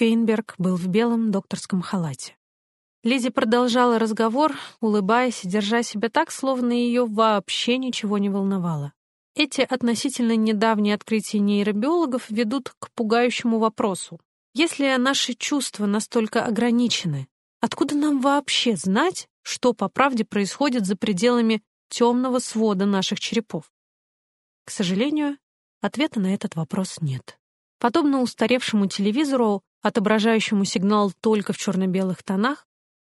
Фейнберг был в белом докторском халате. Лизи продолжала разговор, улыбаясь и держа себя так, словно ее вообще ничего не волновало. Эти относительно недавние открытия нейробиологов ведут к пугающему вопросу. Если наши чувства настолько ограничены, откуда нам вообще знать, что по правде происходит за пределами темного свода наших черепов? К сожалению, ответа на этот вопрос нет. Подобно устаревшему телевизору, отображающему сигнал только в черно-белых тонах,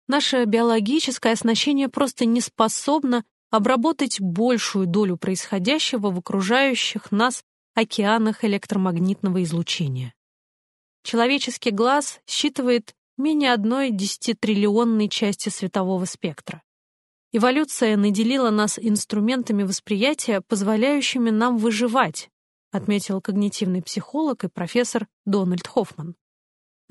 наше биологическое оснащение просто не способно обработать большую долю происходящего в окружающих нас океанах электромагнитного излучения. Человеческий глаз считывает менее одной десятитриллионной части светового спектра. Эволюция наделила нас инструментами восприятия, позволяющими нам выживать, отметил когнитивный психолог и профессор Дональд Хоффман.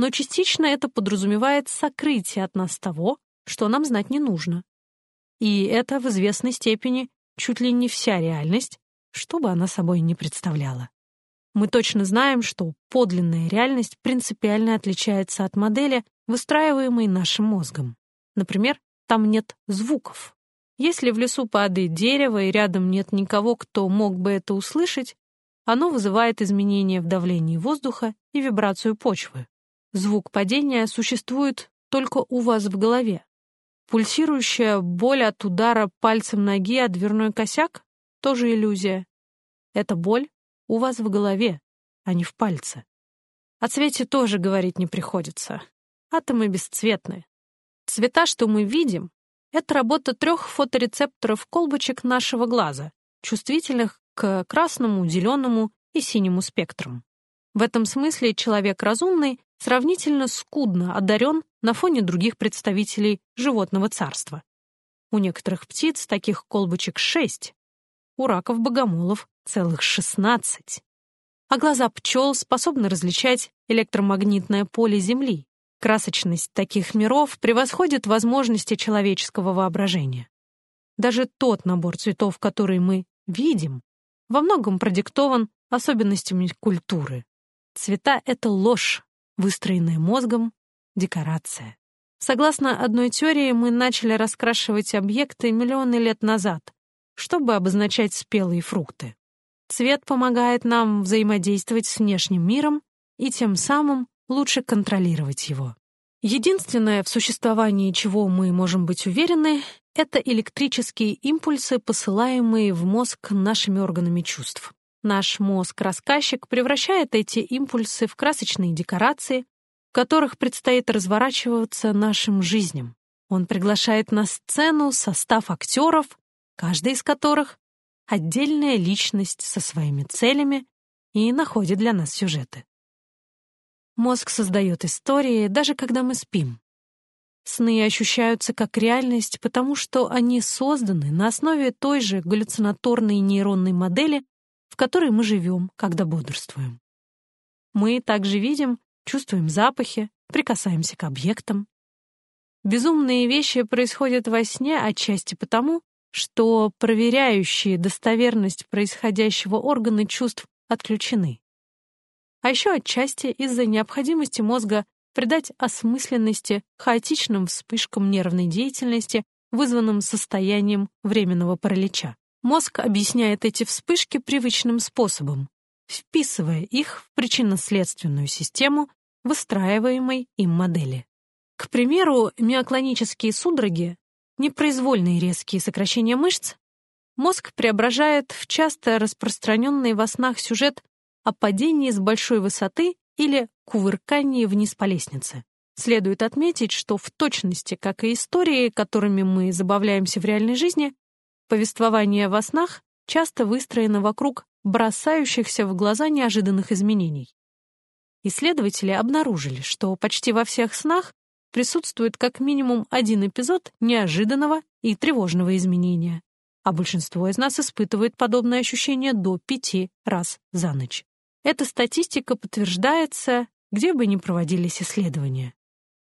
Но частично это подразумевает сокрытие от нас того, что нам знать не нужно. И это в известной степени чуть ли не вся реальность, что бы она собой не представляла. Мы точно знаем, что подлинная реальность принципиально отличается от модели, выстраиваемой нашим мозгом. Например, там нет звуков. Если в лесу падает дерево и рядом нет никого, кто мог бы это услышать, оно вызывает изменения в давлении воздуха и вибрацию почвы. Звук падения существует только у вас в голове. Пульсирующая боль от удара пальцем ноги о дверной косяк — тоже иллюзия. Эта боль у вас в голове, а не в пальце. О цвете тоже говорить не приходится. Атомы бесцветны. Цвета, что мы видим, это работа трех фоторецепторов колбочек нашего глаза, чувствительных к красному, зеленому и синему спектрам. В этом смысле человек разумный сравнительно скудно одарен на фоне других представителей животного царства. У некоторых птиц таких колбочек шесть, у раков-богомолов целых шестнадцать. А глаза пчел способны различать электромагнитное поле Земли, Красочность таких миров превосходит возможности человеческого воображения. Даже тот набор цветов, который мы видим, во многом продиктован особенностями культуры. Цвета — это ложь, выстроенная мозгом, декорация. Согласно одной теории, мы начали раскрашивать объекты миллионы лет назад, чтобы обозначать спелые фрукты. Цвет помогает нам взаимодействовать с внешним миром и тем самым лучше контролировать его. Единственное, в существовании чего мы можем быть уверены, это электрические импульсы, посылаемые в мозг нашими органами чувств. Наш мозг-рассказчик превращает эти импульсы в красочные декорации, в которых предстоит разворачиваться нашим жизням. Он приглашает на сцену состав актеров, каждый из которых — отдельная личность со своими целями и находит для нас сюжеты. Мозг создает истории, даже когда мы спим. Сны ощущаются как реальность, потому что они созданы на основе той же галлюцинаторной нейронной модели, в которой мы живем, когда бодрствуем. Мы также видим, чувствуем запахи, прикасаемся к объектам. Безумные вещи происходят во сне отчасти потому, что проверяющие достоверность происходящего органы чувств отключены а еще отчасти из-за необходимости мозга придать осмысленности хаотичным вспышкам нервной деятельности, вызванным состоянием временного паралича. Мозг объясняет эти вспышки привычным способом, вписывая их в причинно-следственную систему выстраиваемой им модели. К примеру, миоклонические судороги, непроизвольные резкие сокращения мышц, мозг преображает в часто распространенный во снах сюжет о падении с большой высоты или кувыркании вниз по лестнице. Следует отметить, что в точности, как и истории, которыми мы забавляемся в реальной жизни, повествование во снах часто выстроено вокруг бросающихся в глаза неожиданных изменений. Исследователи обнаружили, что почти во всех снах присутствует как минимум один эпизод неожиданного и тревожного изменения, а большинство из нас испытывает подобное ощущение до пяти раз за ночь. Эта статистика подтверждается, где бы ни проводились исследования.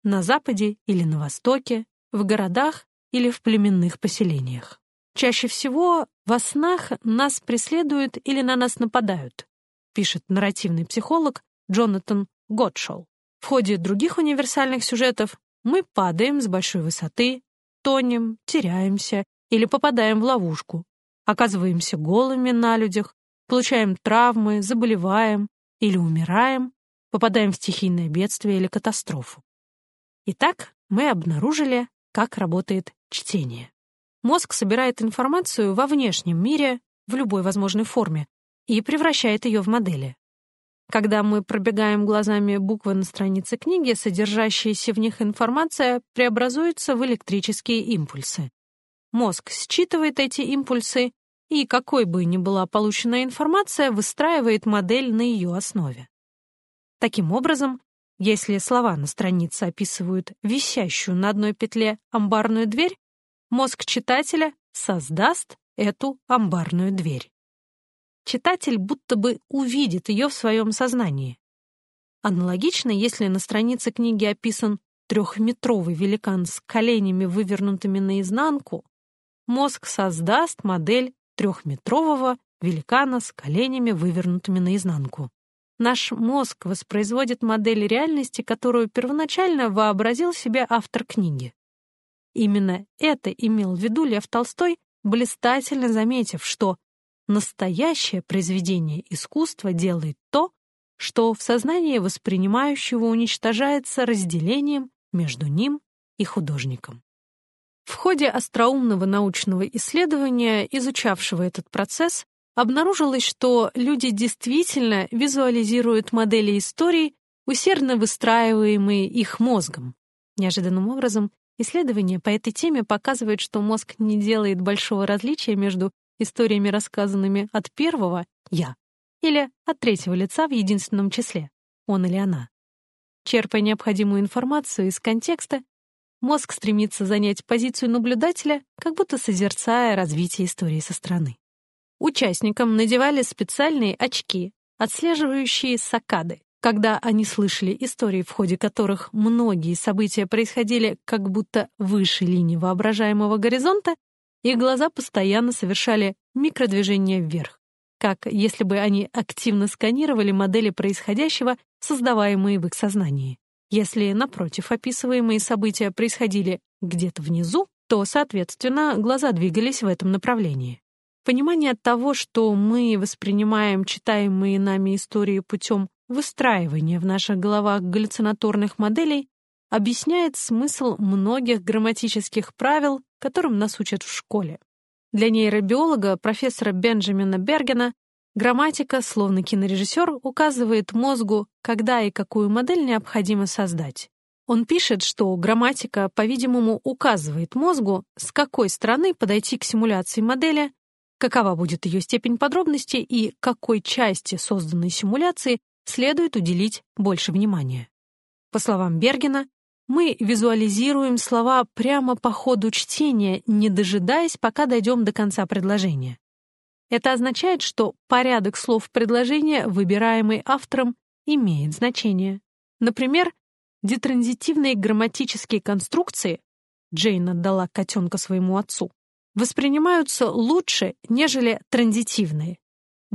На Западе или на Востоке, в городах или в племенных поселениях. Чаще всего во снах нас преследуют или на нас нападают, пишет нарративный психолог Джонатан Готшолл. В ходе других универсальных сюжетов мы падаем с большой высоты, тонем, теряемся или попадаем в ловушку, оказываемся голыми на людях, получаем травмы, заболеваем или умираем, попадаем в стихийное бедствие или катастрофу. Итак, мы обнаружили, как работает чтение. Мозг собирает информацию во внешнем мире в любой возможной форме и превращает ее в модели. Когда мы пробегаем глазами буквы на странице книги, содержащаяся в них информация преобразуется в электрические импульсы. Мозг считывает эти импульсы и, какой бы ни была получена информация, выстраивает модель на ее основе. Таким образом, если слова на странице описывают висящую на одной петле амбарную дверь, мозг читателя создаст эту амбарную дверь читатель будто бы увидит ее в своем сознании. Аналогично, если на странице книги описан трехметровый великан с коленями, вывернутыми наизнанку, мозг создаст модель трехметрового великана с коленями, вывернутыми наизнанку. Наш мозг воспроизводит модель реальности, которую первоначально вообразил себе автор книги. Именно это имел в виду Лев Толстой, блистательно заметив, что Настоящее произведение искусства делает то, что в сознании воспринимающего уничтожается разделением между ним и художником. В ходе остроумного научного исследования, изучавшего этот процесс, обнаружилось, что люди действительно визуализируют модели истории, усердно выстраиваемые их мозгом. Неожиданным образом, исследования по этой теме показывают, что мозг не делает большого различия между историями, рассказанными от первого «я» или от третьего лица в единственном числе «он» или «она». Черпая необходимую информацию из контекста, мозг стремится занять позицию наблюдателя, как будто созерцая развитие истории со стороны. Участникам надевали специальные очки, отслеживающие сакады, когда они слышали истории, в ходе которых многие события происходили как будто выше линии воображаемого горизонта, их глаза постоянно совершали микродвижения вверх, как если бы они активно сканировали модели происходящего, создаваемые в их сознании. Если, напротив, описываемые события происходили где-то внизу, то, соответственно, глаза двигались в этом направлении. Понимание того, что мы воспринимаем читаемые нами истории путем выстраивания в наших головах галлюцинаторных моделей, объясняет смысл многих грамматических правил, которым нас учат в школе. Для нейробиолога профессора Бенджамина Бергена грамматика, словно кинорежиссер, указывает мозгу, когда и какую модель необходимо создать. Он пишет, что грамматика, по-видимому, указывает мозгу, с какой стороны подойти к симуляции модели, какова будет ее степень подробности и какой части созданной симуляции следует уделить больше внимания. По словам Бергена, мы визуализируем слова прямо по ходу чтения, не дожидаясь, пока дойдем до конца предложения. Это означает, что порядок слов предложения, выбираемый автором, имеет значение. Например, детранзитивные грамматические конструкции Джейн отдала котенка своему отцу, воспринимаются лучше, нежели транзитивные.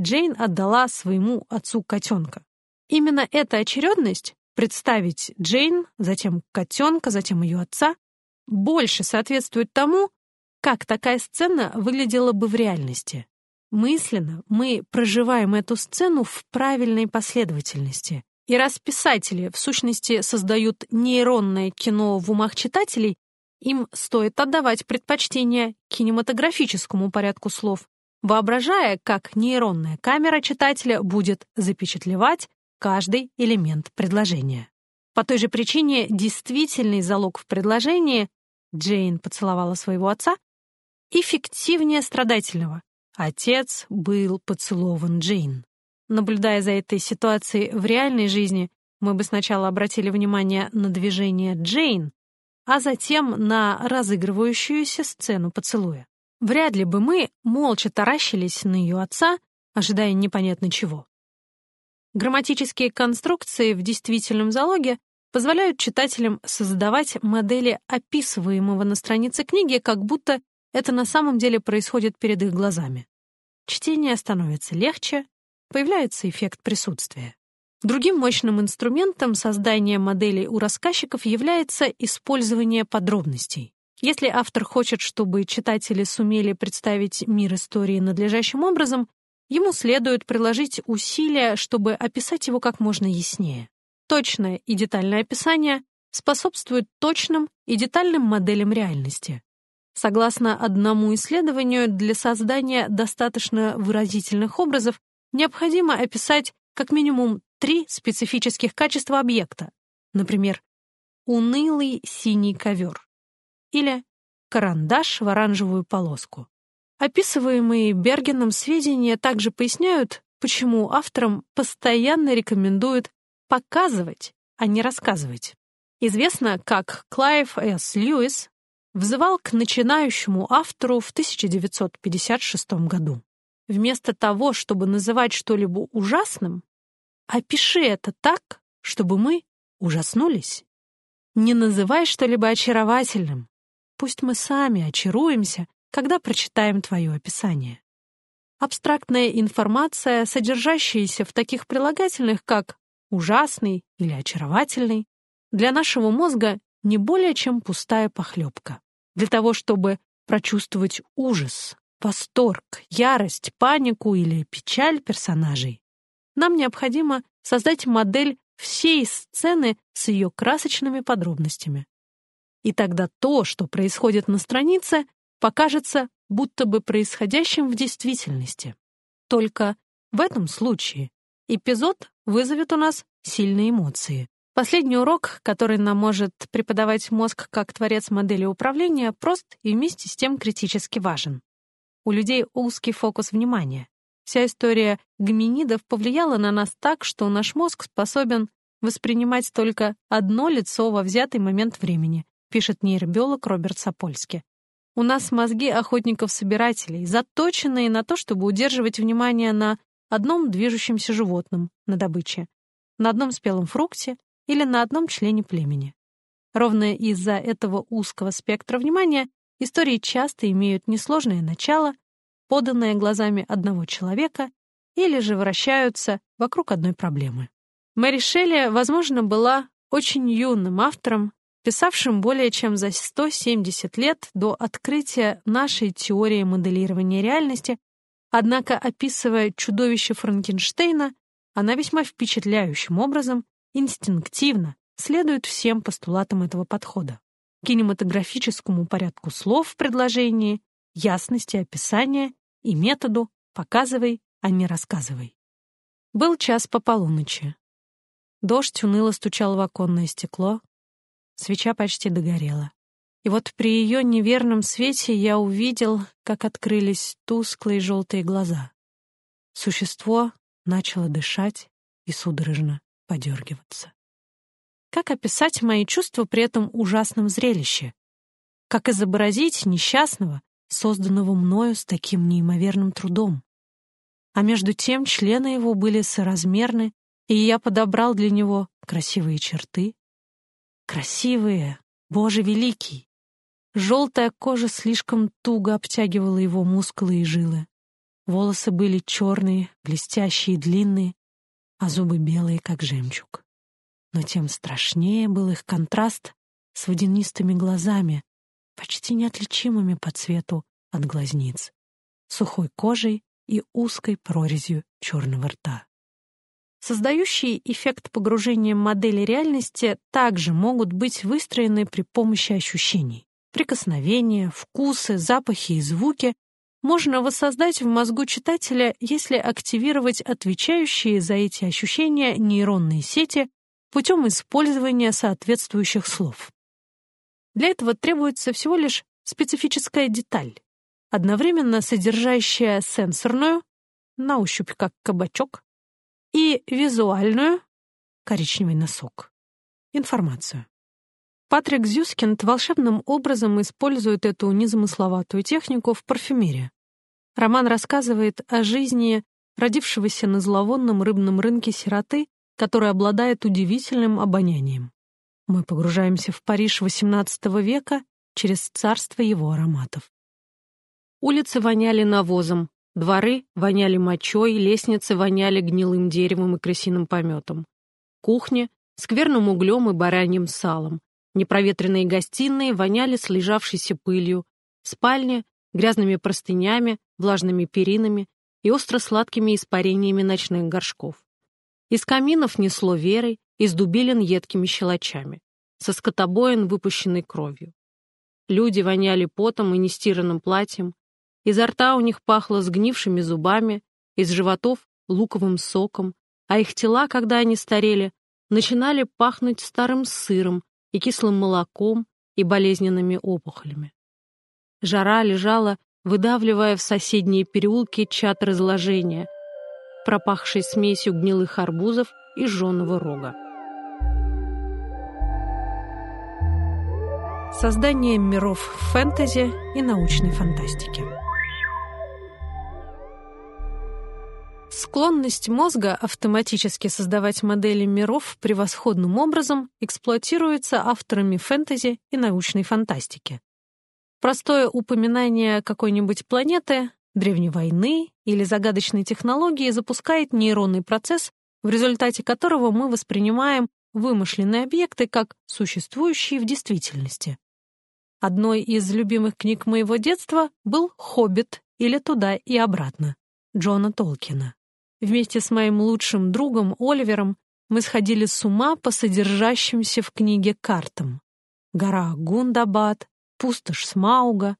Джейн отдала своему отцу котенка. Именно эта очередность представить Джейн, затем котенка, затем ее отца, больше соответствует тому, как такая сцена выглядела бы в реальности. Мысленно мы проживаем эту сцену в правильной последовательности. И раз писатели, в сущности, создают нейронное кино в умах читателей, им стоит отдавать предпочтение кинематографическому порядку слов, воображая, как нейронная камера читателя будет запечатлевать каждый элемент предложения. По той же причине действительный залог в предложении Джейн поцеловала своего отца эффективнее страдательного. Отец был поцелован Джейн. Наблюдая за этой ситуацией в реальной жизни, мы бы сначала обратили внимание на движение Джейн, а затем на разыгрывающуюся сцену поцелуя. Вряд ли бы мы молча таращились на ее отца, ожидая непонятно чего. Грамматические конструкции в действительном залоге позволяют читателям создавать модели описываемого на странице книги, как будто это на самом деле происходит перед их глазами. Чтение становится легче, появляется эффект присутствия. Другим мощным инструментом создания моделей у рассказчиков является использование подробностей. Если автор хочет, чтобы читатели сумели представить мир истории надлежащим образом, ему следует приложить усилия, чтобы описать его как можно яснее. Точное и детальное описание способствует точным и детальным моделям реальности. Согласно одному исследованию, для создания достаточно выразительных образов необходимо описать как минимум три специфических качества объекта, например, унылый синий ковер или карандаш в оранжевую полоску. Описываемые Бергеном сведения также поясняют, почему авторам постоянно рекомендуют показывать, а не рассказывать. Известно, как Клайв С. Льюис взывал к начинающему автору в 1956 году. Вместо того, чтобы называть что-либо ужасным, опиши это так, чтобы мы ужаснулись. Не называй что-либо очаровательным. Пусть мы сами очаруемся, когда прочитаем твое описание. Абстрактная информация, содержащаяся в таких прилагательных, как «ужасный» или «очаровательный», для нашего мозга не более чем пустая похлебка. Для того, чтобы прочувствовать ужас, восторг, ярость, панику или печаль персонажей, нам необходимо создать модель всей сцены с ее красочными подробностями. И тогда то, что происходит на странице, покажется будто бы происходящим в действительности. Только в этом случае эпизод вызовет у нас сильные эмоции. Последний урок, который нам может преподавать мозг как творец модели управления, прост и вместе с тем критически важен. У людей узкий фокус внимания. Вся история гоминидов повлияла на нас так, что наш мозг способен воспринимать только одно лицо во взятый момент времени, пишет нейробиолог Роберт Сапольски. У нас мозги охотников-собирателей, заточенные на то, чтобы удерживать внимание на одном движущемся животном на добыче, на одном спелом фрукте или на одном члене племени. Ровно из-за этого узкого спектра внимания истории часто имеют несложное начало, поданное глазами одного человека, или же вращаются вокруг одной проблемы. Мэри Шелли, возможно, была очень юным автором, писавшим более чем за 170 лет до открытия нашей теории моделирования реальности, однако, описывая чудовище Франкенштейна, она весьма впечатляющим образом инстинктивно следует всем постулатам этого подхода. Кинематографическому порядку слов в предложении, ясности описания и методу «показывай, а не рассказывай». Был час по полуночи. Дождь уныло стучал в оконное стекло, свеча почти догорела. И вот при ее неверном свете я увидел, как открылись тусклые желтые глаза. Существо начало дышать и судорожно подергиваться. Как описать мои чувства при этом ужасном зрелище? Как изобразить несчастного, созданного мною с таким неимоверным трудом? А между тем члены его были соразмерны, и я подобрал для него красивые черты. Красивые, Боже великий! Желтая кожа слишком туго обтягивала его мускулы и жилы. Волосы были черные, блестящие и длинные, а зубы белые, как жемчуг. Но тем страшнее был их контраст с водянистыми глазами, почти неотличимыми по цвету от глазниц, сухой кожей и узкой прорезью черного рта. Создающие эффект погружения модели реальности также могут быть выстроены при помощи ощущений. Прикосновения, вкусы, запахи и звуки можно воссоздать в мозгу читателя, если активировать отвечающие за эти ощущения нейронные сети путем использования соответствующих слов. Для этого требуется всего лишь специфическая деталь, одновременно содержащая сенсорную, на ощупь как кабачок, и визуальную, коричневый носок, информацию. Патрик Зюскинд волшебным образом использует эту незамысловатую технику в парфюмерии. Роман рассказывает о жизни родившегося на зловонном рыбном рынке сироты, который обладает удивительным обонянием. Мы погружаемся в Париж XVIII века через царство его ароматов. Улицы воняли навозом, дворы воняли мочой, лестницы воняли гнилым деревом и крысиным пометом. кухне, скверным углем и бараньим салом. Непроветренные гостиные воняли слежавшейся пылью, спальня — грязными простынями, влажными перинами и остро-сладкими испарениями ночных горшков. Из каминов несло верой, из дубилин едкими щелочами, со скотобоин, выпущенной кровью. Люди воняли потом и нестиранным платьем, изо рта у них пахло сгнившими зубами, из животов — луковым соком, а их тела, когда они старели, начинали пахнуть старым сыром и кислым молоком и болезненными опухолями. Жара лежала, выдавливая в соседние переулки чат разложения, пропахший смесью гнилых арбузов и жженого рога. Создание миров фэнтези и научной фантастики. Склонность мозга автоматически создавать модели миров превосходным образом эксплуатируется авторами фэнтези и научной фантастики. Простое упоминание какой-нибудь планеты, древней войны или загадочной технологии запускает нейронный процесс, в результате которого мы воспринимаем вымышленные объекты как существующие в действительности. Одной из любимых книг моего детства был «Хоббит» или «Туда и обратно» Джона Толкина. Вместе с моим лучшим другом Оливером мы сходили с ума по содержащимся в книге картам. Гора Гундабад, пустошь Смауга.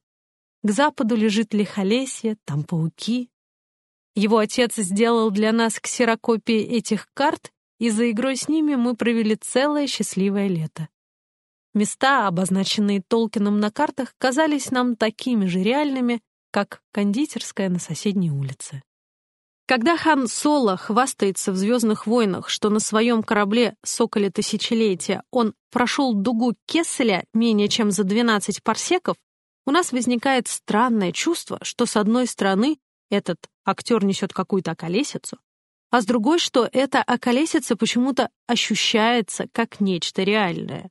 К западу лежит Лихолесье, там пауки. Его отец сделал для нас ксерокопии этих карт, и за игрой с ними мы провели целое счастливое лето. Места, обозначенные Толкином на картах, казались нам такими же реальными, как кондитерская на соседней улице. Когда хан Соло хвастается в «Звездных войнах», что на своем корабле «Соколе тысячелетия» он прошел дугу Кесселя менее чем за 12 парсеков, у нас возникает странное чувство, что с одной стороны этот актер несет какую-то околесицу, а с другой, что эта околесица почему-то ощущается как нечто реальное.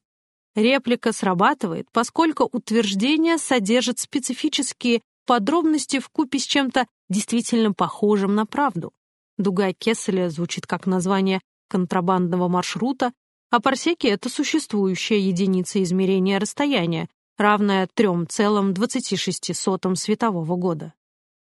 Реплика срабатывает, поскольку утверждение содержит специфические подробности в купе с чем-то действительно похожим на правду. Дуга Кесселя звучит как название контрабандного маршрута, а парсеки — это существующая единица измерения расстояния, равная 3,26 светового года.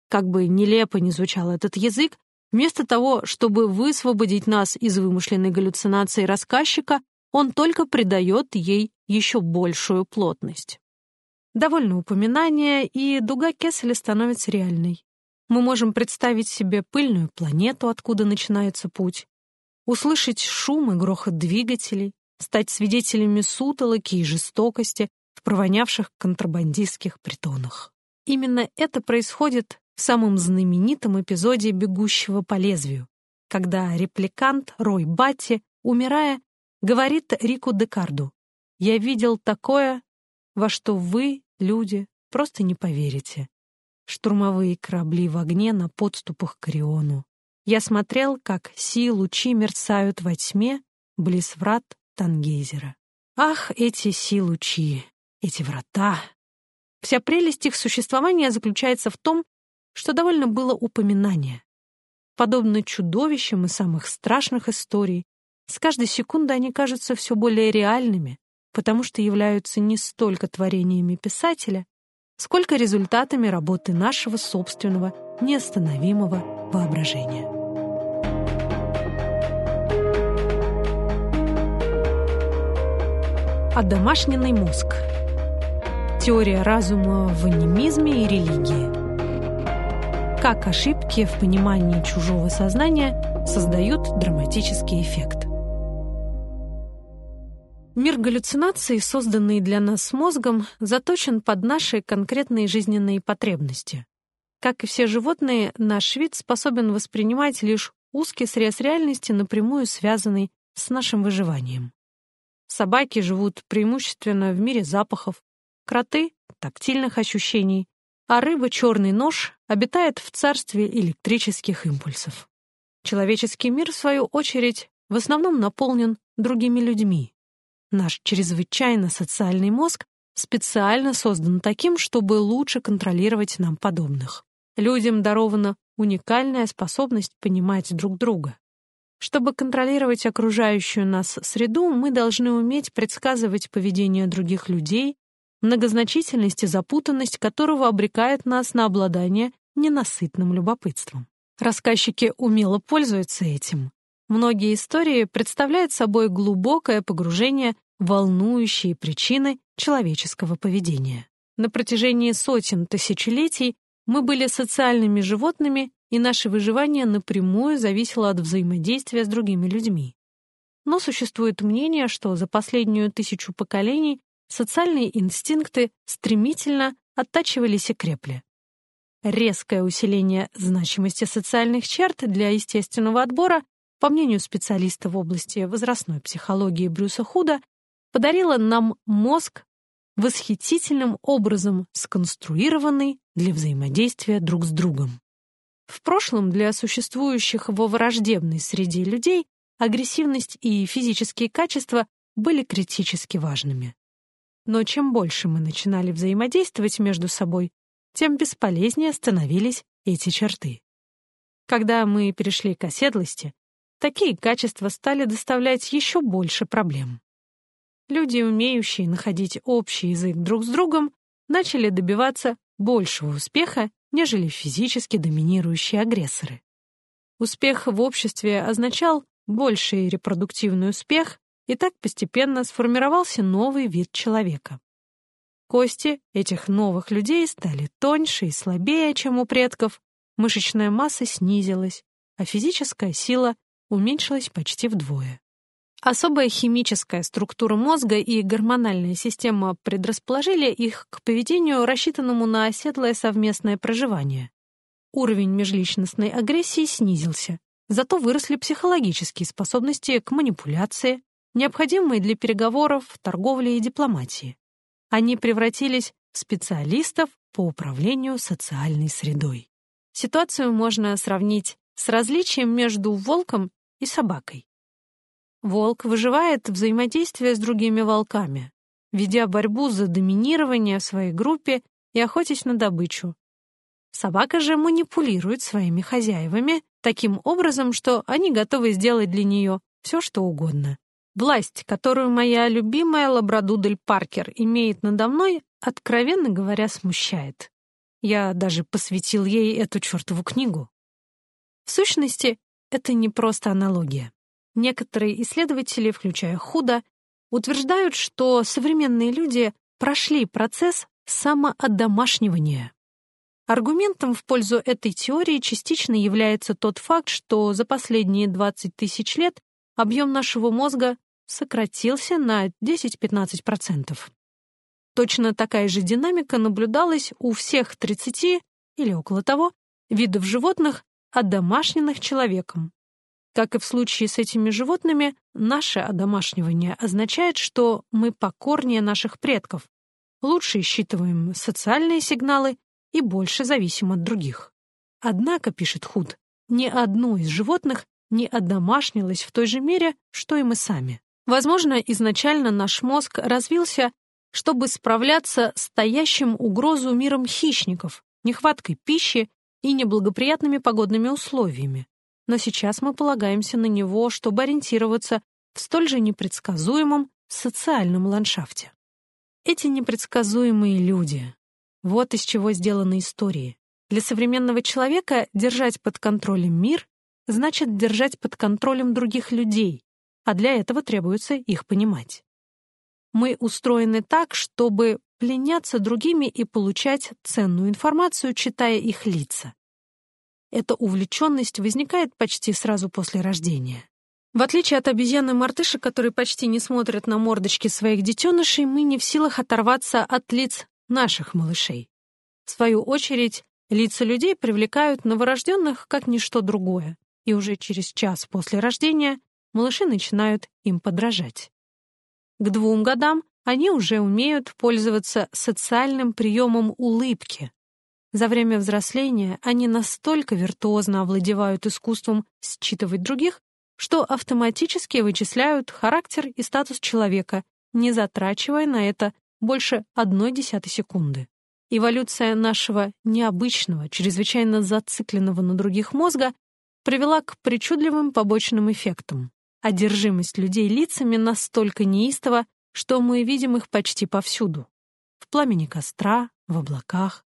Как бы нелепо ни звучал этот язык, вместо того, чтобы высвободить нас из вымышленной галлюцинации рассказчика, он только придает ей еще большую плотность. Довольно упоминания, и дуга Кесселя становится реальной. Мы можем представить себе пыльную планету, откуда начинается путь, услышать шум и грохот двигателей, стать свидетелями сутолоки и жестокости в провонявших контрабандистских притонах. Именно это происходит в самом знаменитом эпизоде «Бегущего по лезвию», когда репликант Рой Батти, умирая, говорит Рику Декарду «Я видел такое, во что вы, люди, просто не поверите. Штурмовые корабли в огне на подступах к Ориону. Я смотрел, как си-лучи мерцают во тьме близ врат Тангейзера. Ах, эти си-лучи, эти врата! Вся прелесть их существования заключается в том, что довольно было упоминание. Подобно чудовищам и самых страшных историй, с каждой секунды они кажутся все более реальными, потому что являются не столько творениями писателя, сколько результатами работы нашего собственного неостановимого воображения. Одомашненный мозг. Теория разума в анимизме и религии. Как ошибки в понимании чужого сознания создают драматический эффект. Мир галлюцинаций, созданный для нас мозгом, заточен под наши конкретные жизненные потребности. Как и все животные, наш вид способен воспринимать лишь узкий срез реальности, напрямую связанный с нашим выживанием. Собаки живут преимущественно в мире запахов, кроты — тактильных ощущений, а рыба «черный нож» обитает в царстве электрических импульсов. Человеческий мир, в свою очередь, в основном наполнен другими людьми, Наш чрезвычайно социальный мозг специально создан таким, чтобы лучше контролировать нам подобных. Людям дарована уникальная способность понимать друг друга. Чтобы контролировать окружающую нас среду, мы должны уметь предсказывать поведение других людей, многозначительность и запутанность которого обрекает нас на обладание ненасытным любопытством. Рассказчики умело пользуются этим. Многие истории представляют собой глубокое погружение волнующие причины человеческого поведения. На протяжении сотен тысячелетий мы были социальными животными, и наше выживание напрямую зависело от взаимодействия с другими людьми. Но существует мнение, что за последнюю тысячу поколений социальные инстинкты стремительно оттачивались и крепли. Резкое усиление значимости социальных черт для естественного отбора, по мнению специалиста в области возрастной психологии Брюса Худа, подарило нам мозг, восхитительным образом сконструированный для взаимодействия друг с другом. В прошлом для существующих во враждебной среде людей агрессивность и физические качества были критически важными. Но чем больше мы начинали взаимодействовать между собой, тем бесполезнее становились эти черты. Когда мы перешли к оседлости, такие качества стали доставлять еще больше проблем. Люди, умеющие находить общий язык друг с другом, начали добиваться большего успеха, нежели физически доминирующие агрессоры. Успех в обществе означал больший репродуктивный успех, и так постепенно сформировался новый вид человека. Кости этих новых людей стали тоньше и слабее, чем у предков, мышечная масса снизилась, а физическая сила уменьшилась почти вдвое. Особая химическая структура мозга и гормональная система предрасположили их к поведению, рассчитанному на оседлое совместное проживание. Уровень межличностной агрессии снизился, зато выросли психологические способности к манипуляции, необходимые для переговоров, торговли и дипломатии. Они превратились в специалистов по управлению социальной средой. Ситуацию можно сравнить с различием между волком и собакой. Волк выживает взаимодействие с другими волками, ведя борьбу за доминирование в своей группе и охотясь на добычу. Собака же манипулирует своими хозяевами таким образом, что они готовы сделать для нее все, что угодно. Власть, которую моя любимая лабрадудель Паркер имеет надо мной, откровенно говоря, смущает. Я даже посвятил ей эту чертову книгу. В сущности, это не просто аналогия. Некоторые исследователи, включая Худа, утверждают, что современные люди прошли процесс самоодомашнивания. Аргументом в пользу этой теории частично является тот факт, что за последние 20 тысяч лет объем нашего мозга сократился на 10-15%. Точно такая же динамика наблюдалась у всех 30 или около того видов животных, одомашненных человеком, как и в случае с этими животными, наше одомашнивание означает, что мы покорнее наших предков, лучше считываем социальные сигналы и больше зависим от других. Однако, пишет Худ, ни одно из животных не одомашнилось в той же мере, что и мы сами. Возможно, изначально наш мозг развился, чтобы справляться с стоящим угрозу миром хищников, нехваткой пищи и неблагоприятными погодными условиями но сейчас мы полагаемся на него, чтобы ориентироваться в столь же непредсказуемом социальном ландшафте. Эти непредсказуемые люди — вот из чего сделаны истории. Для современного человека держать под контролем мир значит держать под контролем других людей, а для этого требуется их понимать. Мы устроены так, чтобы пленяться другими и получать ценную информацию, читая их лица эта увлеченность возникает почти сразу после рождения. В отличие от обезьяны-мартышек, которые почти не смотрят на мордочки своих детенышей, мы не в силах оторваться от лиц наших малышей. В свою очередь, лица людей привлекают новорожденных как ничто другое, и уже через час после рождения малыши начинают им подражать. К двум годам они уже умеют пользоваться социальным приемом улыбки, за время взросления они настолько виртуозно овладевают искусством считывать других, что автоматически вычисляют характер и статус человека, не затрачивая на это больше одной десятой секунды. Эволюция нашего необычного, чрезвычайно зацикленного на других мозга привела к причудливым побочным эффектам. Одержимость людей лицами настолько неистова, что мы видим их почти повсюду. В пламени костра, в облаках,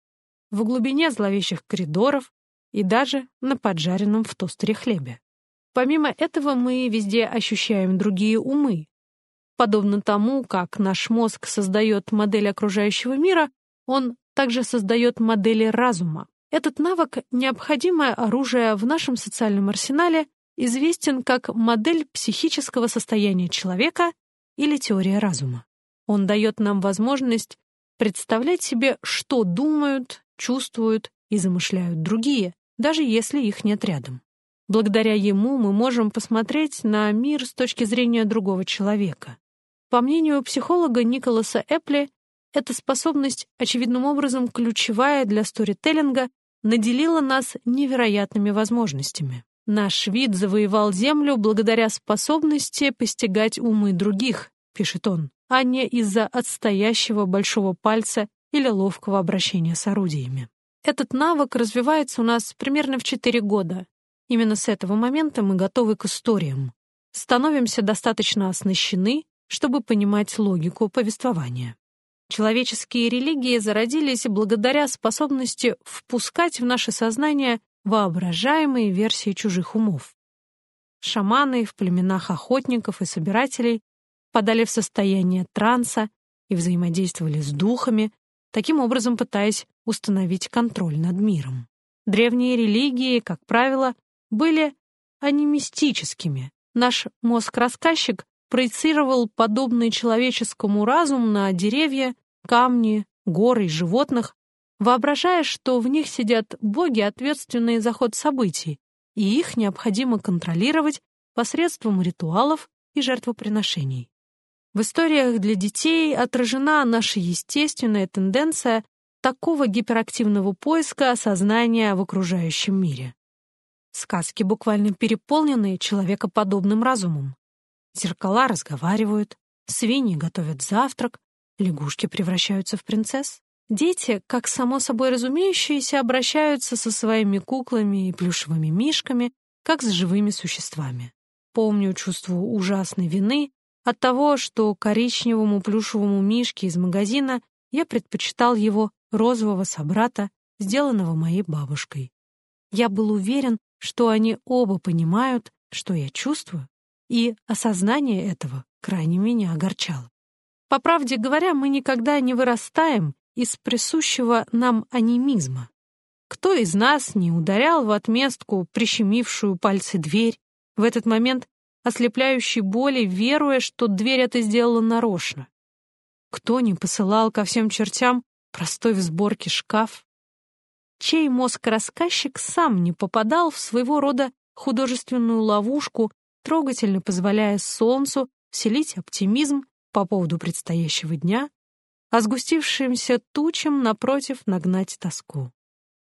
в глубине зловещих коридоров и даже на поджаренном в тостере хлебе. Помимо этого мы везде ощущаем другие умы. Подобно тому, как наш мозг создает модель окружающего мира, он также создает модели разума. Этот навык — необходимое оружие в нашем социальном арсенале, известен как модель психического состояния человека или теория разума. Он дает нам возможность представлять себе, что думают, чувствуют и замышляют другие, даже если их нет рядом. Благодаря ему мы можем посмотреть на мир с точки зрения другого человека. По мнению психолога Николаса Эпли, эта способность, очевидным образом ключевая для сторителлинга, наделила нас невероятными возможностями. Наш вид завоевал Землю благодаря способности постигать умы других, пишет он, а не из-за отстоящего большого пальца или ловкого обращения с орудиями. Этот навык развивается у нас примерно в 4 года. Именно с этого момента мы готовы к историям. Становимся достаточно оснащены, чтобы понимать логику повествования. Человеческие религии зародились благодаря способности впускать в наше сознание воображаемые версии чужих умов. Шаманы в племенах охотников и собирателей подали в состояние транса и взаимодействовали с духами, таким образом пытаясь установить контроль над миром. Древние религии, как правило, были анимистическими. Наш мозг-рассказчик проецировал подобный человеческому разум на деревья, камни, горы и животных, воображая, что в них сидят боги, ответственные за ход событий, и их необходимо контролировать посредством ритуалов и жертвоприношений. В историях для детей отражена наша естественная тенденция такого гиперактивного поиска осознания в окружающем мире. Сказки буквально переполнены человекоподобным разумом. Зеркала разговаривают, свиньи готовят завтрак, лягушки превращаются в принцесс. Дети, как само собой разумеющиеся, обращаются со своими куклами и плюшевыми мишками, как с живыми существами. Помню чувство ужасной вины от того, что коричневому плюшевому мишке из магазина я предпочитал его розового собрата, сделанного моей бабушкой. Я был уверен, что они оба понимают, что я чувствую, и осознание этого крайне меня огорчало. По правде говоря, мы никогда не вырастаем из присущего нам анимизма. Кто из нас не ударял в отместку прищемившую пальцы дверь, в этот момент ослепляющей боли, веруя, что дверь это сделала нарочно? Кто не посылал ко всем чертям простой в сборке шкаф? Чей мозг-рассказчик сам не попадал в своего рода художественную ловушку, трогательно позволяя солнцу вселить оптимизм по поводу предстоящего дня а сгустившимся тучам, напротив, нагнать тоску.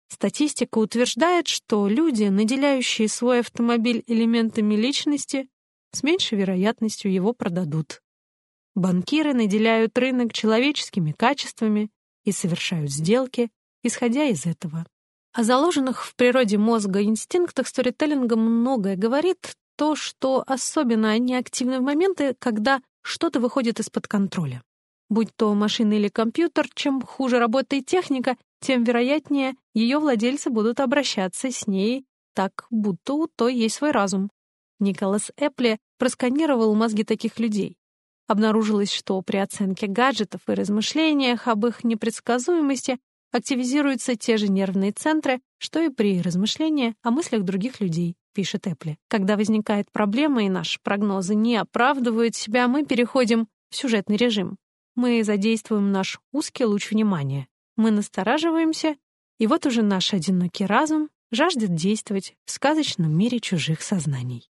Статистика утверждает, что люди, наделяющие свой автомобиль элементами личности, с меньшей вероятностью его продадут. Банкиры наделяют рынок человеческими качествами и совершают сделки, исходя из этого. О заложенных в природе мозга инстинктах сторителлинга многое говорит то, что особенно они активны в моменты, когда что-то выходит из-под контроля. Будь то машина или компьютер, чем хуже работает техника, тем вероятнее ее владельцы будут обращаться с ней так, будто у той есть свой разум. Николас Эпли просканировал мозги таких людей. Обнаружилось, что при оценке гаджетов и размышлениях об их непредсказуемости активизируются те же нервные центры, что и при размышлении о мыслях других людей, пишет Эпли. Когда возникает проблема и наши прогнозы не оправдывают себя, мы переходим в сюжетный режим мы задействуем наш узкий луч внимания. Мы настораживаемся, и вот уже наш одинокий разум жаждет действовать в сказочном мире чужих сознаний.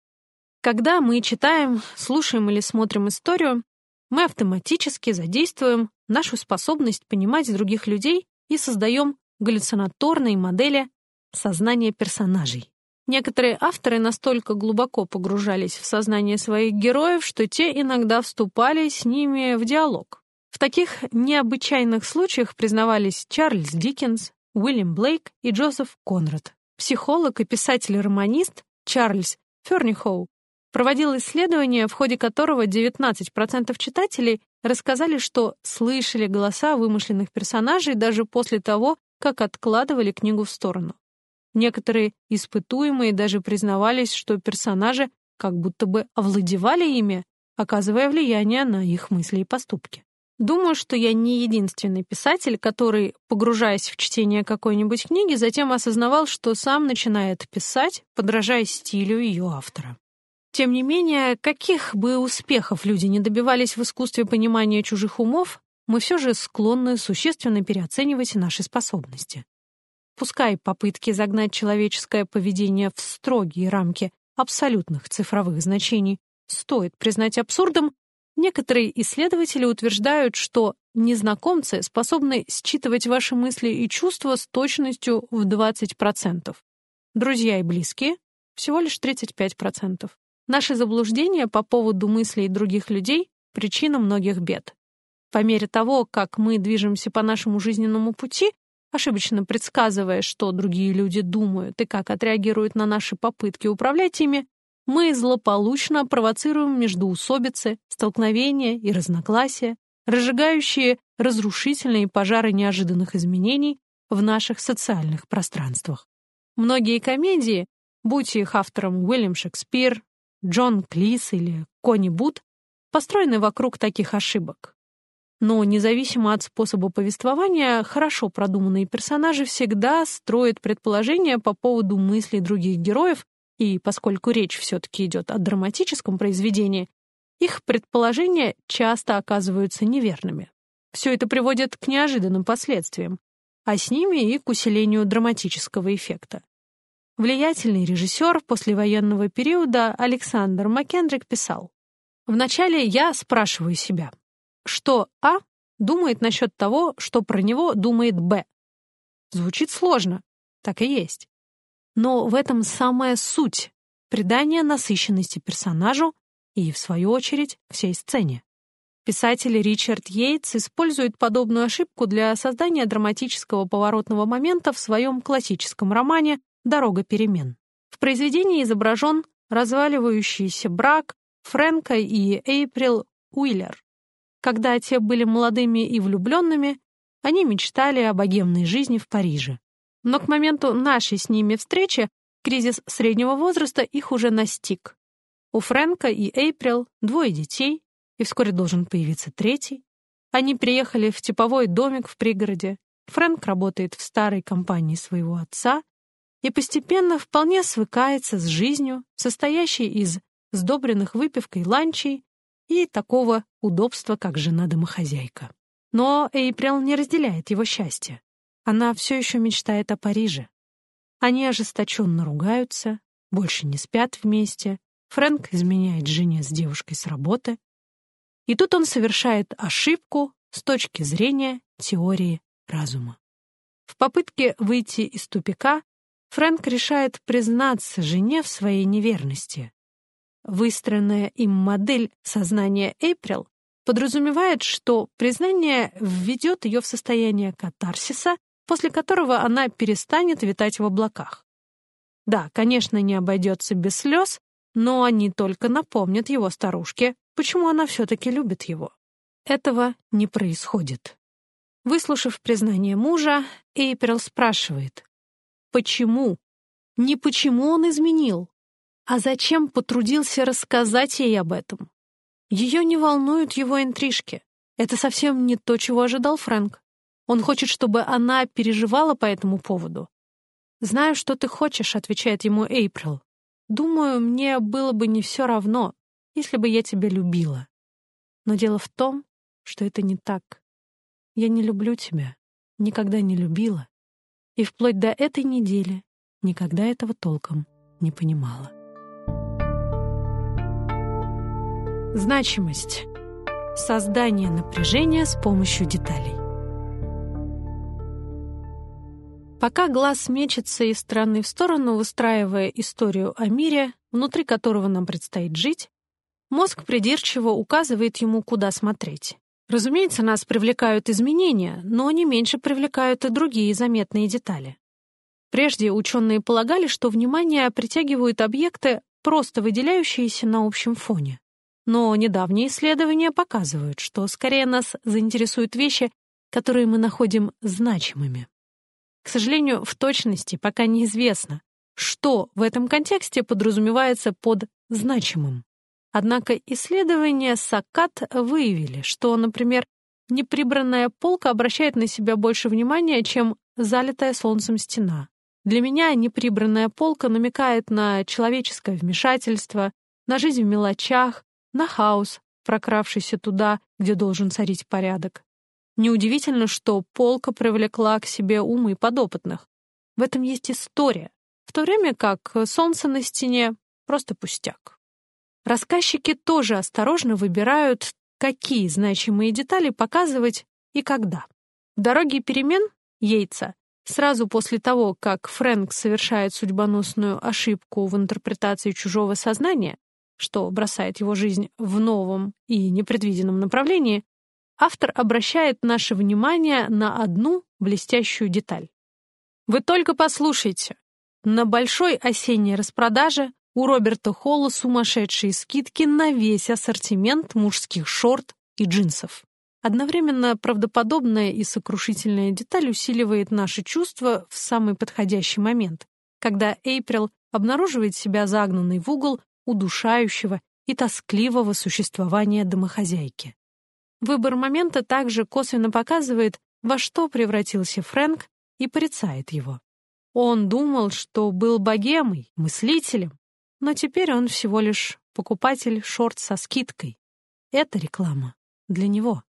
Когда мы читаем, слушаем или смотрим историю, мы автоматически задействуем нашу способность понимать других людей и создаем галлюцинаторные модели сознания персонажей. Некоторые авторы настолько глубоко погружались в сознание своих героев, что те иногда вступали с ними в диалог. В таких необычайных случаях признавались Чарльз Диккенс, Уильям Блейк и Джозеф Конрад. Психолог и писатель-романист Чарльз Фернихоу проводил исследование, в ходе которого 19% читателей рассказали, что слышали голоса вымышленных персонажей даже после того, как откладывали книгу в сторону. Некоторые испытуемые даже признавались, что персонажи как будто бы овладевали ими, оказывая влияние на их мысли и поступки. Думаю, что я не единственный писатель, который, погружаясь в чтение какой-нибудь книги, затем осознавал, что сам начинает писать, подражая стилю ее автора. Тем не менее, каких бы успехов люди не добивались в искусстве понимания чужих умов, мы все же склонны существенно переоценивать наши способности. Пускай попытки загнать человеческое поведение в строгие рамки абсолютных цифровых значений стоит признать абсурдом, некоторые исследователи утверждают, что незнакомцы способны считывать ваши мысли и чувства с точностью в 20%. Друзья и близкие — всего лишь 35%. Наши заблуждения по поводу мыслей других людей — причина многих бед. По мере того, как мы движемся по нашему жизненному пути, ошибочно предсказывая, что другие люди думают и как отреагируют на наши попытки управлять ими, мы злополучно провоцируем междоусобицы, столкновения и разногласия, разжигающие разрушительные пожары неожиданных изменений в наших социальных пространствах. Многие комедии, будь их автором Уильям Шекспир, Джон Клис или Кони Бут построены вокруг таких ошибок. Но независимо от способа повествования, хорошо продуманные персонажи всегда строят предположения по поводу мыслей других героев, и поскольку речь все-таки идет о драматическом произведении, их предположения часто оказываются неверными. Все это приводит к неожиданным последствиям, а с ними и к усилению драматического эффекта. Влиятельный режиссер послевоенного периода Александр Маккендрик писал, «Вначале я спрашиваю себя, что А думает насчет того, что про него думает Б. Звучит сложно, так и есть. Но в этом самая суть — придание насыщенности персонажу и, в свою очередь, всей сцене. Писатель Ричард Йейтс использует подобную ошибку для создания драматического поворотного момента в своем классическом романе «Дорога перемен». В произведении изображен разваливающийся брак Фрэнка и Эйприл Уиллер. Когда те были молодыми и влюбленными, они мечтали о богемной жизни в Париже. Но к моменту нашей с ними встречи кризис среднего возраста их уже настиг. У Фрэнка и Эйприл двое детей, и вскоре должен появиться третий. Они приехали в типовой домик в пригороде. Фрэнк работает в старой компании своего отца, и постепенно вполне свыкается с жизнью, состоящей из сдобренных выпивкой ланчей и такого удобства, как жена-домохозяйка. Но Эйприл не разделяет его счастье. Она все еще мечтает о Париже. Они ожесточенно ругаются, больше не спят вместе. Фрэнк изменяет жене с девушкой с работы. И тут он совершает ошибку с точки зрения теории разума. В попытке выйти из тупика Фрэнк решает признаться жене в своей неверности. Выстроенная им модель сознания Эйприл подразумевает, что признание введет ее в состояние катарсиса, после которого она перестанет витать в облаках. Да, конечно, не обойдется без слез, но они только напомнят его старушке, почему она все-таки любит его. Этого не происходит. Выслушав признание мужа, Эйприл спрашивает, Почему? Не почему он изменил, а зачем потрудился рассказать ей об этом. Ее не волнуют его интрижки. Это совсем не то, чего ожидал Фрэнк. Он хочет, чтобы она переживала по этому поводу. «Знаю, что ты хочешь», — отвечает ему Эйприл. «Думаю, мне было бы не все равно, если бы я тебя любила. Но дело в том, что это не так. Я не люблю тебя, никогда не любила и вплоть до этой недели никогда этого толком не понимала. Значимость. Создание напряжения с помощью деталей. Пока глаз мечется из стороны в сторону, выстраивая историю о мире, внутри которого нам предстоит жить, мозг придирчиво указывает ему, куда смотреть. Разумеется, нас привлекают изменения, но не меньше привлекают и другие заметные детали. Прежде ученые полагали, что внимание притягивают объекты, просто выделяющиеся на общем фоне. Но недавние исследования показывают, что скорее нас заинтересуют вещи, которые мы находим значимыми. К сожалению, в точности пока неизвестно, что в этом контексте подразумевается под значимым. Однако исследования Сакат выявили, что, например, неприбранная полка обращает на себя больше внимания, чем залитая солнцем стена. Для меня неприбранная полка намекает на человеческое вмешательство, на жизнь в мелочах, на хаос, прокравшийся туда, где должен царить порядок. Неудивительно, что полка привлекла к себе умы подопытных. В этом есть история, в то время как солнце на стене — просто пустяк. Рассказчики тоже осторожно выбирают, какие значимые детали показывать и когда. В «Дороге перемен» Яйца сразу после того, как Фрэнк совершает судьбоносную ошибку в интерпретации чужого сознания, что бросает его жизнь в новом и непредвиденном направлении, автор обращает наше внимание на одну блестящую деталь. Вы только послушайте. На большой осенней распродаже у Роберта Холла сумасшедшие скидки на весь ассортимент мужских шорт и джинсов. Одновременно правдоподобная и сокрушительная деталь усиливает наши чувства в самый подходящий момент, когда Эйприл обнаруживает себя загнанной в угол удушающего и тоскливого существования домохозяйки. Выбор момента также косвенно показывает, во что превратился Фрэнк и порицает его. Он думал, что был богемой, мыслителем, но теперь он всего лишь покупатель шорт со скидкой. Это реклама для него.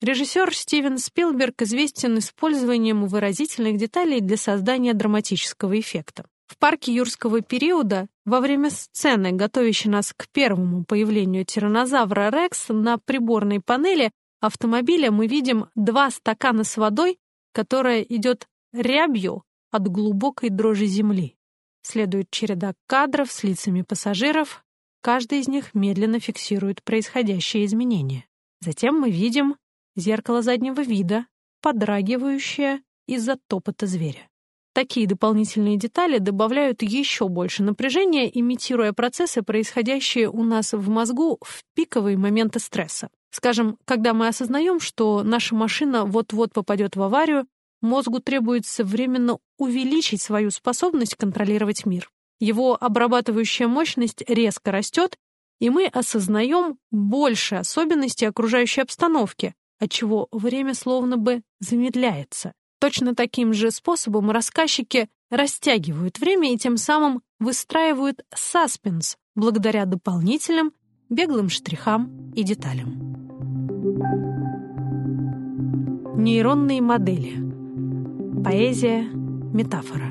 Режиссер Стивен Спилберг известен использованием выразительных деталей для создания драматического эффекта. В парке юрского периода, во время сцены, готовящей нас к первому появлению тиранозавра Рекс, на приборной панели автомобиля мы видим два стакана с водой, которая идет рябью от глубокой дрожи земли. Следует череда кадров с лицами пассажиров, каждый из них медленно фиксирует происходящее изменение. Затем мы видим зеркало заднего вида, подрагивающее из-за топота зверя. Такие дополнительные детали добавляют еще больше напряжения, имитируя процессы, происходящие у нас в мозгу в пиковые моменты стресса. Скажем, когда мы осознаем, что наша машина вот-вот попадет в аварию, мозгу требуется временно увеличить свою способность контролировать мир. Его обрабатывающая мощность резко растет, и мы осознаем больше особенностей окружающей обстановки, отчего время словно бы замедляется. Точно таким же способом рассказчики растягивают время и тем самым выстраивают саспенс благодаря дополнительным беглым штрихам и деталям. Нейронные модели. Поэзия, метафора.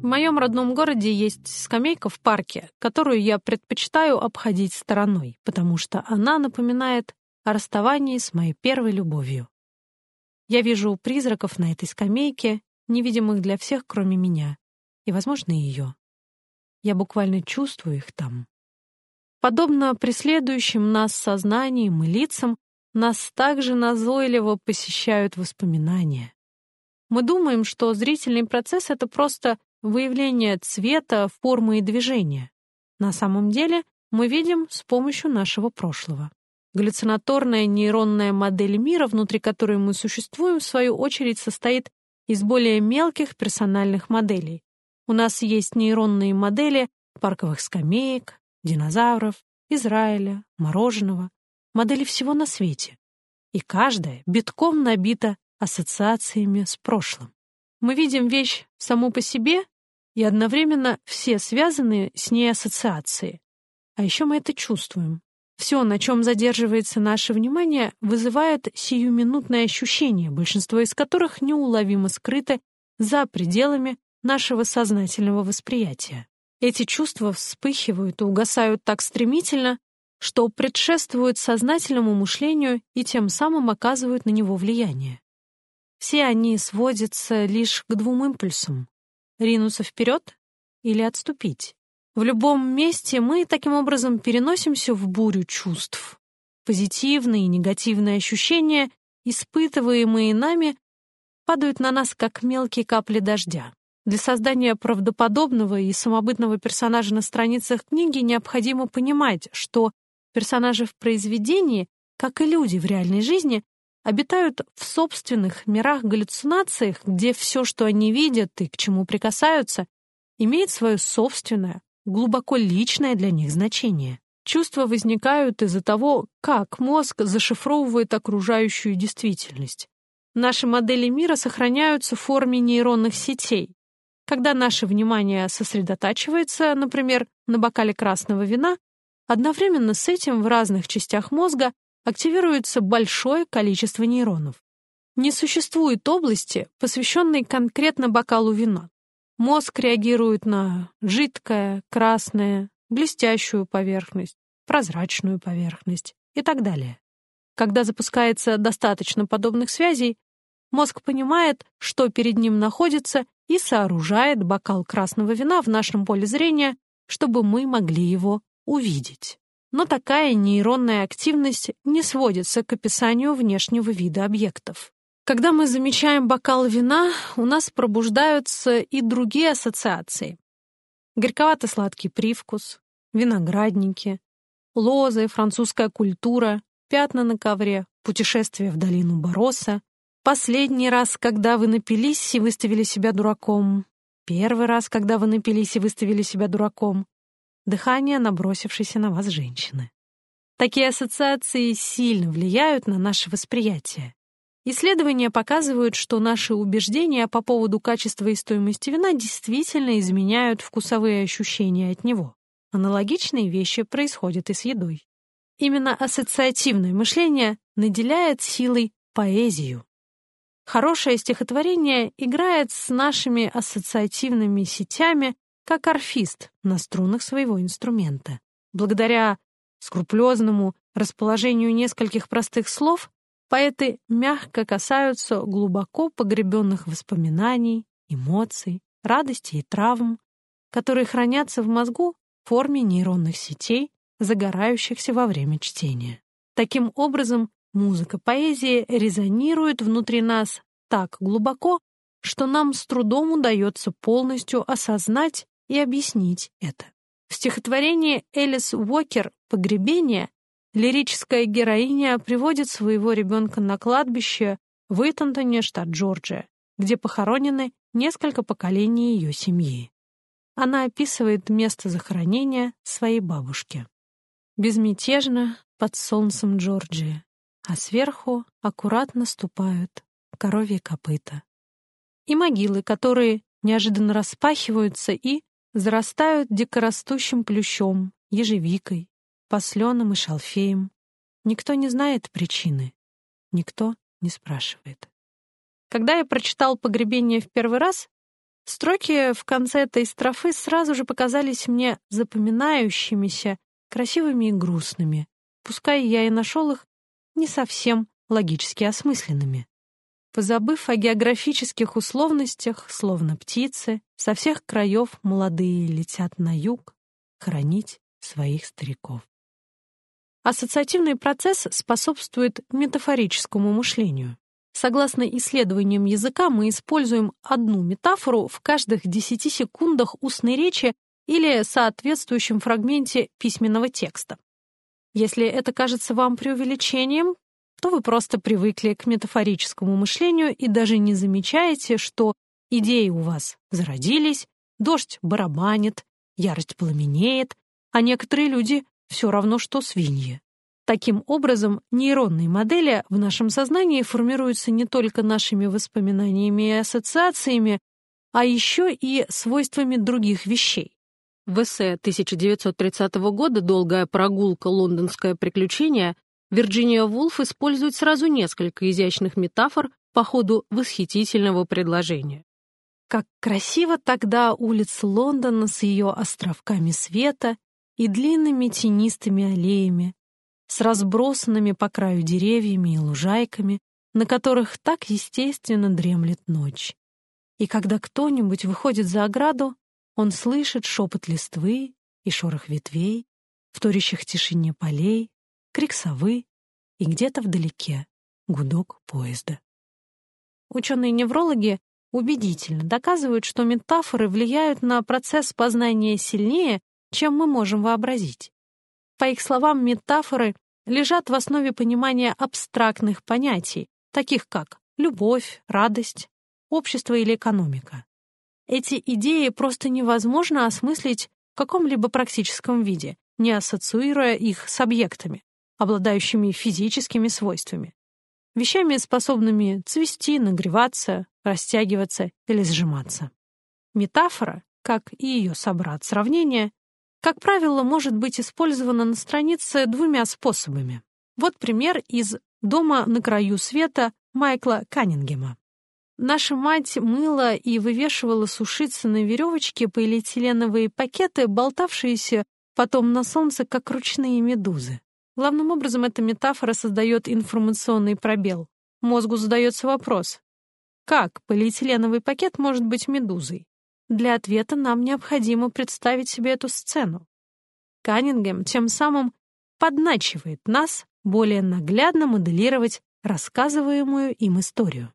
В моем родном городе есть скамейка в парке, которую я предпочитаю обходить стороной, потому что она напоминает о расставании с моей первой любовью. Я вижу призраков на этой скамейке, невидимых для всех, кроме меня, и, возможно, ее. Я буквально чувствую их там. Подобно преследующим нас сознаниям и лицам, нас также назойливо посещают воспоминания. Мы думаем, что зрительный процесс — это просто выявление цвета, формы и движения. На самом деле мы видим с помощью нашего прошлого. Галлюцинаторная нейронная модель мира, внутри которой мы существуем, в свою очередь состоит из более мелких персональных моделей. У нас есть нейронные модели парковых скамеек, динозавров, Израиля, мороженого, модели всего на свете. И каждая битком набита ассоциациями с прошлым. Мы видим вещь саму по себе и одновременно все связанные с ней ассоциации. А еще мы это чувствуем. Все, на чем задерживается наше внимание, вызывает сиюминутное ощущение, большинство из которых неуловимо скрыто за пределами нашего сознательного восприятия. Эти чувства вспыхивают и угасают так стремительно, что предшествуют сознательному мышлению и тем самым оказывают на него влияние. Все они сводятся лишь к двум импульсам — ринуться вперед или отступить. В любом месте мы таким образом переносимся в бурю чувств. Позитивные и негативные ощущения, испытываемые нами, падают на нас, как мелкие капли дождя. Для создания правдоподобного и самобытного персонажа на страницах книги необходимо понимать, что персонажи в произведении, как и люди в реальной жизни, обитают в собственных мирах-галлюцинациях, где все, что они видят и к чему прикасаются, имеет свое собственное, глубоко личное для них значение. Чувства возникают из-за того, как мозг зашифровывает окружающую действительность. Наши модели мира сохраняются в форме нейронных сетей. Когда наше внимание сосредотачивается, например, на бокале красного вина, одновременно с этим в разных частях мозга активируется большое количество нейронов. Не существует области, посвященной конкретно бокалу вина. Мозг реагирует на жидкое, красное, блестящую поверхность, прозрачную поверхность и так далее. Когда запускается достаточно подобных связей, мозг понимает, что перед ним находится, и сооружает бокал красного вина в нашем поле зрения, чтобы мы могли его увидеть. Но такая нейронная активность не сводится к описанию внешнего вида объектов. Когда мы замечаем бокал вина, у нас пробуждаются и другие ассоциации. Горьковато-сладкий привкус, виноградники, лозы, французская культура, пятна на ковре, путешествие в долину Бороса, последний раз, когда вы напились и выставили себя дураком, первый раз, когда вы напились и выставили себя дураком, дыхание набросившейся на вас женщины. Такие ассоциации сильно влияют на наше восприятие. Исследования показывают, что наши убеждения по поводу качества и стоимости вина действительно изменяют вкусовые ощущения от него. Аналогичные вещи происходят и с едой. Именно ассоциативное мышление наделяет силой поэзию. Хорошее стихотворение играет с нашими ассоциативными сетями как орфист на струнах своего инструмента. Благодаря скрупулезному расположению нескольких простых слов поэты мягко касаются глубоко погребенных воспоминаний, эмоций, радости и травм, которые хранятся в мозгу в форме нейронных сетей, загорающихся во время чтения. Таким образом, музыка поэзии резонирует внутри нас так глубоко, что нам с трудом удается полностью осознать и объяснить это. В стихотворении Элис Уокер «Погребение» лирическая героиня приводит своего ребенка на кладбище в Итонтоне, штат Джорджия, где похоронены несколько поколений ее семьи. Она описывает место захоронения своей бабушки. Безмятежно под солнцем Джорджии, а сверху аккуратно ступают коровьи копыта. И могилы, которые неожиданно распахиваются и, зарастают дикорастущим плющом, ежевикой, посленом и шалфеем. Никто не знает причины, никто не спрашивает. Когда я прочитал «Погребение» в первый раз, строки в конце этой строфы сразу же показались мне запоминающимися, красивыми и грустными, пускай я и нашел их не совсем логически осмысленными. Позабыв о географических условностях, словно птицы, со всех краев молодые летят на юг хранить своих стариков. Ассоциативный процесс способствует метафорическому мышлению. Согласно исследованиям языка, мы используем одну метафору в каждых 10 секундах устной речи или соответствующем фрагменте письменного текста. Если это кажется вам преувеличением, то вы просто привыкли к метафорическому мышлению и даже не замечаете, что идеи у вас зародились, дождь барабанит, ярость пламенеет, а некоторые люди все равно, что свиньи. Таким образом, нейронные модели в нашем сознании формируются не только нашими воспоминаниями и ассоциациями, а еще и свойствами других вещей. В эссе 1930 года «Долгая прогулка. Лондонское приключение» Вирджиния Вулф использует сразу несколько изящных метафор по ходу восхитительного предложения. Как красиво тогда улица Лондона с ее островками света и длинными тенистыми аллеями, с разбросанными по краю деревьями и лужайками, на которых так естественно дремлет ночь. И когда кто-нибудь выходит за ограду, он слышит шепот листвы и шорох ветвей, вторящих тишине полей, крик совы и где-то вдалеке гудок поезда. Ученые-неврологи убедительно доказывают, что метафоры влияют на процесс познания сильнее, чем мы можем вообразить. По их словам, метафоры лежат в основе понимания абстрактных понятий, таких как любовь, радость, общество или экономика. Эти идеи просто невозможно осмыслить в каком-либо практическом виде, не ассоциируя их с объектами, обладающими физическими свойствами, вещами, способными цвести, нагреваться, растягиваться или сжиматься. Метафора, как и ее собрат сравнение, как правило, может быть использована на странице двумя способами. Вот пример из «Дома на краю света» Майкла Каннингема. Наша мать мыла и вывешивала сушиться на веревочке полиэтиленовые пакеты, болтавшиеся потом на солнце, как ручные медузы. Главным образом эта метафора создает информационный пробел. Мозгу задается вопрос, как полиэтиленовый пакет может быть медузой? Для ответа нам необходимо представить себе эту сцену. Каннингем тем самым подначивает нас более наглядно моделировать рассказываемую им историю.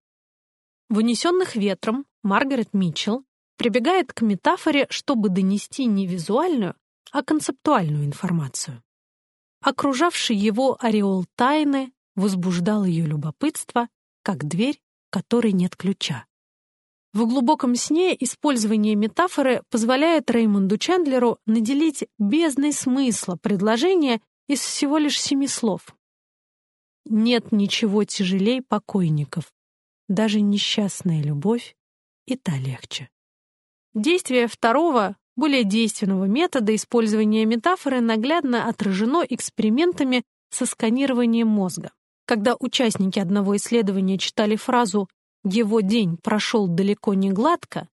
В «Унесенных ветром» Маргарет Митчелл прибегает к метафоре, чтобы донести не визуальную, а концептуальную информацию. Окружавший его ореол тайны возбуждал ее любопытство, как дверь, которой нет ключа. В глубоком сне использование метафоры позволяет Реймонду Чендлеру наделить бездной смысла предложения из всего лишь семи слов. Нет ничего тяжелей покойников, даже несчастная любовь и та легче. Действие второго, более действенного метода использования метафоры наглядно отражено экспериментами со сканированием мозга. Когда участники одного исследования читали фразу «его день прошел далеко не гладко»,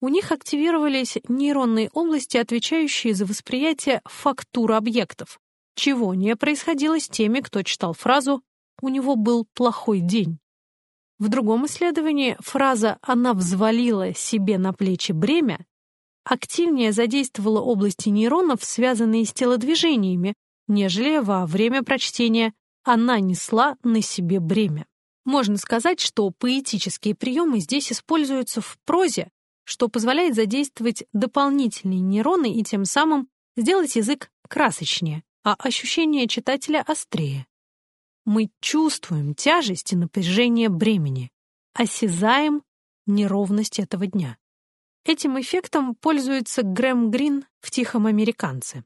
у них активировались нейронные области, отвечающие за восприятие фактуры объектов, чего не происходило с теми, кто читал фразу «у него был плохой день». В другом исследовании фраза «она взвалила себе на плечи бремя» активнее задействовала области нейронов, связанные с телодвижениями, нежели во время прочтения «она несла на себе бремя». Можно сказать, что поэтические приемы здесь используются в прозе, что позволяет задействовать дополнительные нейроны и тем самым сделать язык красочнее, а ощущение читателя острее мы чувствуем тяжесть и напряжение бремени, осязаем неровность этого дня. Этим эффектом пользуется Грэм Грин в «Тихом американце».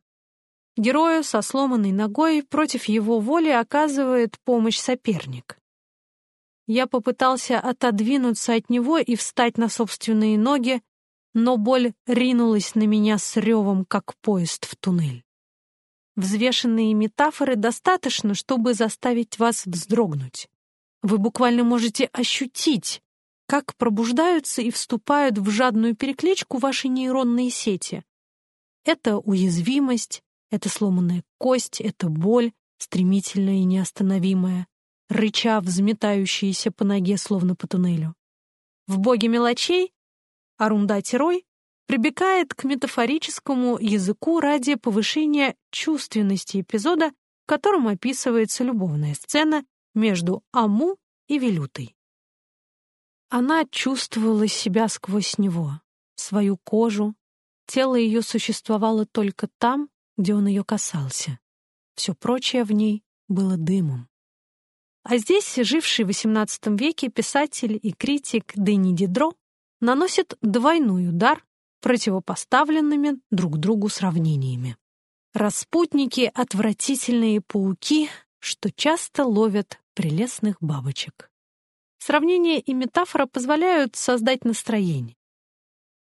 Герою со сломанной ногой против его воли оказывает помощь соперник. Я попытался отодвинуться от него и встать на собственные ноги, но боль ринулась на меня с ревом, как поезд в туннель. Взвешенные метафоры достаточно, чтобы заставить вас вздрогнуть. Вы буквально можете ощутить, как пробуждаются и вступают в жадную перекличку ваши нейронные сети. Это уязвимость, это сломанная кость, это боль, стремительная и неостановимая, рыча взметающиеся по ноге, словно по туннелю. В «Боге мелочей» Арундати Рой прибегает к метафорическому языку ради повышения чувственности эпизода, в котором описывается любовная сцена между Аму и Велютой. Она чувствовала себя сквозь него, свою кожу, тело ее существовало только там, где он ее касался. Все прочее в ней было дымом. А здесь живший в XVIII веке писатель и критик Дени Дидро наносит двойной удар противопоставленными друг другу сравнениями. Распутники — отвратительные пауки, что часто ловят прелестных бабочек. Сравнение и метафора позволяют создать настроение.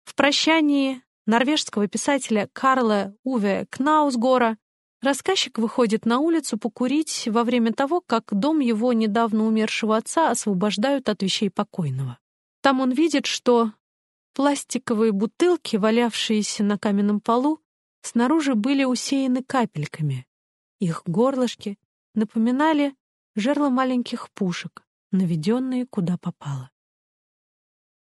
В прощании норвежского писателя Карла Уве Кнаусгора рассказчик выходит на улицу покурить во время того, как дом его недавно умершего отца освобождают от вещей покойного. Там он видит, что Пластиковые бутылки, валявшиеся на каменном полу, снаружи были усеяны капельками. Их горлышки напоминали жерла маленьких пушек, наведенные куда попало.